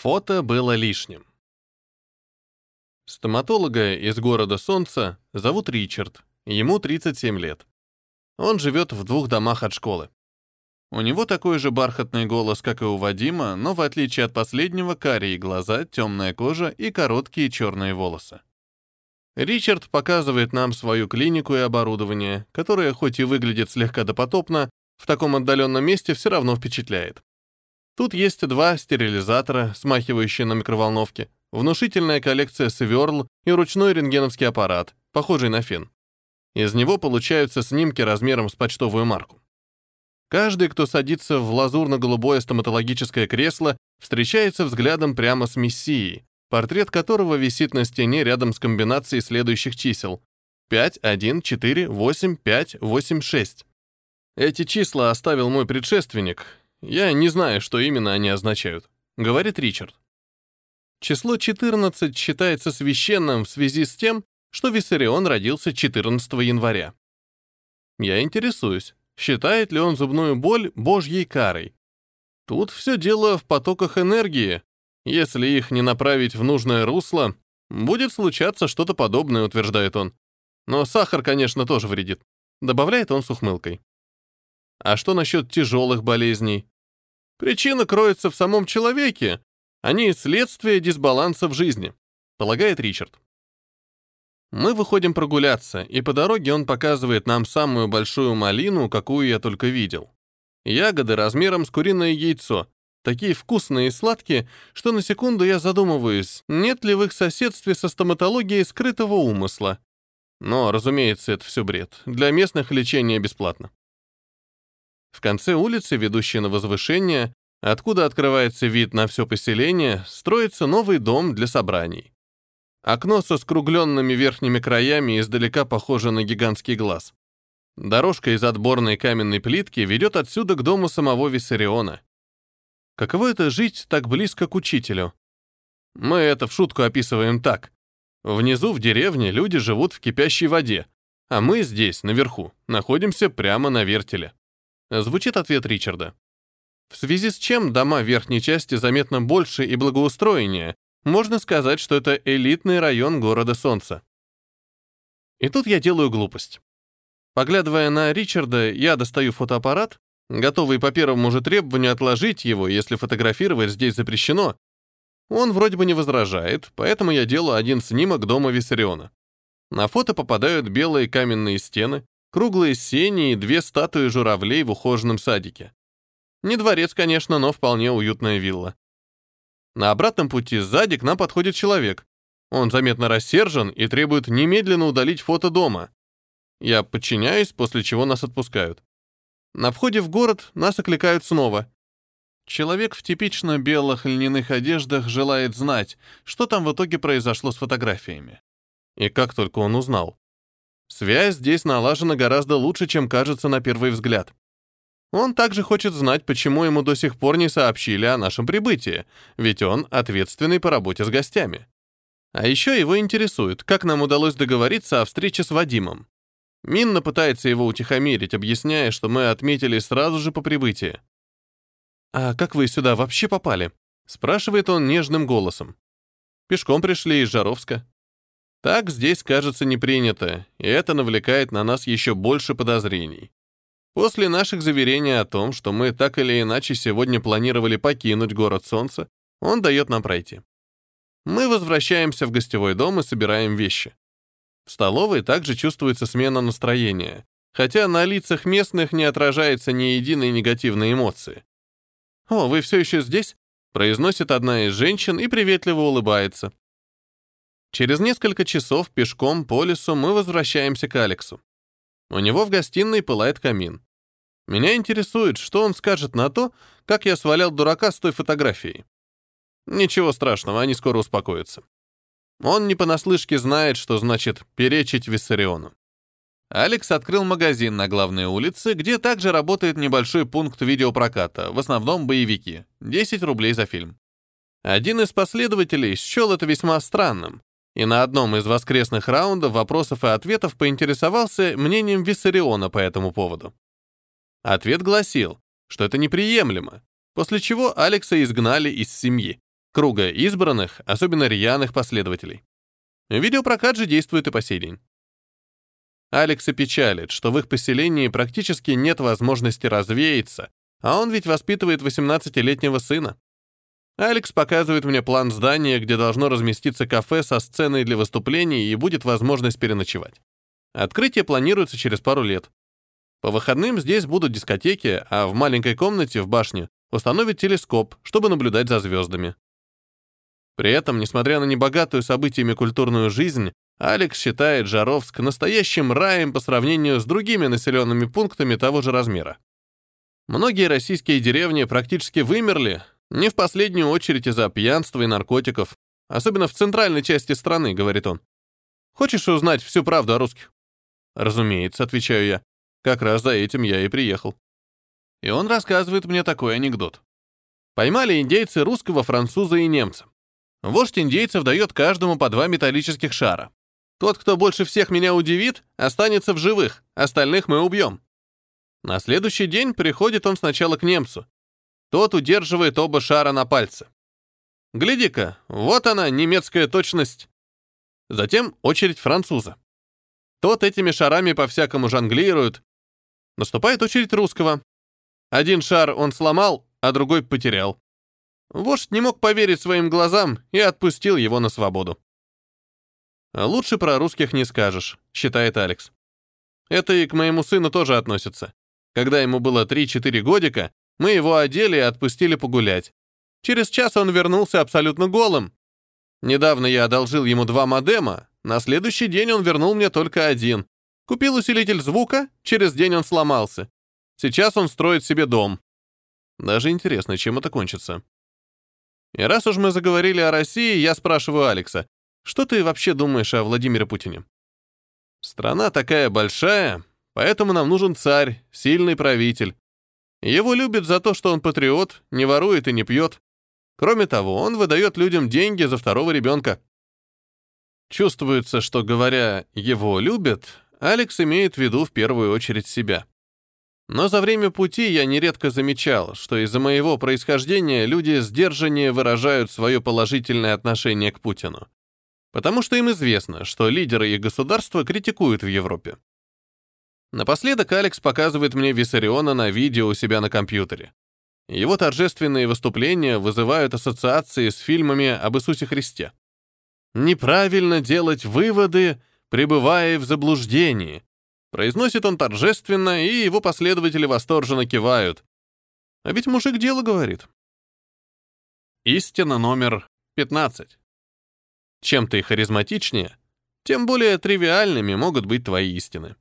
Фото было лишним. Стоматолога из города Солнца зовут Ричард, ему 37 лет. Он живет в двух домах от школы. У него такой же бархатный голос, как и у Вадима, но в отличие от последнего, карие глаза, темная кожа и короткие черные волосы. Ричард показывает нам свою клинику и оборудование, которое хоть и выглядит слегка допотопно, в таком отдаленном месте все равно впечатляет. Тут есть два стерилизатора, смахивающие на микроволновки, внушительная коллекция сверл и ручной рентгеновский аппарат, похожий на фен. Из него получаются снимки размером с почтовую марку. Каждый, кто садится в лазурно-голубое стоматологическое кресло, встречается взглядом прямо с мессией, портрет которого висит на стене рядом с комбинацией следующих чисел 5, 1, 4, 8, 5, 8, 6. Эти числа оставил мой предшественник. Я не знаю, что именно они означают, говорит Ричард. Число 14 считается священным в связи с тем, что Виссарион родился 14 января. Я интересуюсь, считает ли он зубную боль божьей карой. Тут все дело в потоках энергии, если их не направить в нужное русло, будет случаться что-то подобное, утверждает он. Но сахар, конечно, тоже вредит. Добавляет он с ухмылкой. А что насчет тяжелых болезней? Причина кроется в самом человеке. Они следствие дисбаланса в жизни, полагает Ричард. Мы выходим прогуляться, и по дороге он показывает нам самую большую малину, какую я только видел. Ягоды размером с куриное яйцо, Такие вкусные и сладкие, что на секунду я задумываюсь, нет ли в их соседстве со стоматологией скрытого умысла. Но, разумеется, это все бред. Для местных лечение бесплатно. В конце улицы, ведущей на возвышение, откуда открывается вид на все поселение, строится новый дом для собраний. Окно со скругленными верхними краями издалека похоже на гигантский глаз. Дорожка из отборной каменной плитки ведет отсюда к дому самого Виссариона. Каково это жить так близко к учителю? Мы это в шутку описываем так. Внизу в деревне люди живут в кипящей воде, а мы здесь, наверху, находимся прямо на вертеле. Звучит ответ Ричарда. В связи с чем дома верхней части заметно больше и благоустроеннее, можно сказать, что это элитный район города Солнца. И тут я делаю глупость. Поглядывая на Ричарда, я достаю фотоаппарат готовый по первому же требованию отложить его, если фотографировать здесь запрещено. Он вроде бы не возражает, поэтому я делаю один снимок дома Виссариона. На фото попадают белые каменные стены, круглые сени и две статуи журавлей в ухоженном садике. Не дворец, конечно, но вполне уютная вилла. На обратном пути сзади к нам подходит человек. Он заметно рассержен и требует немедленно удалить фото дома. Я подчиняюсь, после чего нас отпускают. На входе в город нас окликают снова. Человек в типично белых льняных одеждах желает знать, что там в итоге произошло с фотографиями. И как только он узнал. Связь здесь налажена гораздо лучше, чем кажется на первый взгляд. Он также хочет знать, почему ему до сих пор не сообщили о нашем прибытии, ведь он ответственный по работе с гостями. А еще его интересует, как нам удалось договориться о встрече с Вадимом. Минна пытается его утихомирить, объясняя, что мы отметили сразу же по прибытии. «А как вы сюда вообще попали?» — спрашивает он нежным голосом. «Пешком пришли из Жаровска». Так здесь, кажется, не принято, и это навлекает на нас еще больше подозрений. После наших заверений о том, что мы так или иначе сегодня планировали покинуть город Солнца, он дает нам пройти. Мы возвращаемся в гостевой дом и собираем вещи. В столовой также чувствуется смена настроения, хотя на лицах местных не отражается ни единой негативной эмоции. «О, вы все еще здесь?» — произносит одна из женщин и приветливо улыбается. Через несколько часов пешком по лесу мы возвращаемся к Алексу. У него в гостиной пылает камин. Меня интересует, что он скажет на то, как я свалял дурака с той фотографией. Ничего страшного, они скоро успокоятся. Он не понаслышке знает, что значит перечить Виссариону. Алекс открыл магазин на главной улице, где также работает небольшой пункт видеопроката, в основном боевики, 10 рублей за фильм. Один из последователей счел это весьма странным, и на одном из воскресных раундов вопросов и ответов поинтересовался мнением Виссариона по этому поводу. Ответ гласил, что это неприемлемо, после чего Алекса изгнали из семьи. круга избранных, особенно рьяных последователей. Видеопрокат же действует и по сей день. Алекса печалит, что в их поселении практически нет возможности развеяться, а он ведь воспитывает 18-летнего сына. Алекс показывает мне план здания, где должно разместиться кафе со сценой для выступлений и будет возможность переночевать. Открытие планируется через пару лет. По выходным здесь будут дискотеки, а в маленькой комнате в башне установят телескоп, чтобы наблюдать за звездами. При этом, несмотря на небогатую событиями культурную жизнь, Алекс считает Жаровск настоящим раем по сравнению с другими населенными пунктами того же размера. Многие российские деревни практически вымерли, не в последнюю очередь из-за пьянства и наркотиков, особенно в центральной части страны, говорит он. Хочешь узнать всю правду о русских? Разумеется, отвечаю я. Как раз за этим я и приехал. И он рассказывает мне такой анекдот. Поймали индейцы русского, француза и немца. Вождь индейцев дает каждому по два металлических шара. Тот, кто больше всех меня удивит, останется в живых, остальных мы убьем. На следующий день приходит он сначала к немцу. Тот удерживает оба шара на пальце. Гляди-ка, вот она, немецкая точность. Затем очередь француза. Тот этими шарами по-всякому жонглирует. Наступает очередь русского. Один шар он сломал, а другой потерял. Вождь не мог поверить своим глазам и отпустил его на свободу. «Лучше про русских не скажешь», — считает Алекс. Это и к моему сыну тоже относится. Когда ему было 3-4 годика, мы его одели и отпустили погулять. Через час он вернулся абсолютно голым. Недавно я одолжил ему два модема, на следующий день он вернул мне только один. Купил усилитель звука, через день он сломался. Сейчас он строит себе дом. Даже интересно, чем это кончится. И раз уж мы заговорили о России, я спрашиваю Алекса, что ты вообще думаешь о Владимире Путине? Страна такая большая, Поэтому нам нужен царь, сильный правитель. Его любят за то, что он патриот, не ворует и не пьет. Кроме того, он выдает людям деньги за второго ребенка. Чувствуется, что, говоря «его любят», Алекс имеет в виду в первую очередь себя. Но за время пути я нередко замечал, что из-за моего происхождения люди сдержаннее выражают свое положительное отношение к Путину. Потому что им известно, что лидеры их государства критикуют в Европе. Напоследок Алекс показывает мне Виссариона на видео у себя на компьютере. Его торжественные выступления вызывают ассоциации с фильмами об Иисусе Христе. «Неправильно делать выводы, пребывая в заблуждении», произносит он торжественно, и его последователи восторженно кивают. А ведь мужик дело говорит. Истина номер 15. Чем ты харизматичнее, тем более тривиальными могут быть твои истины.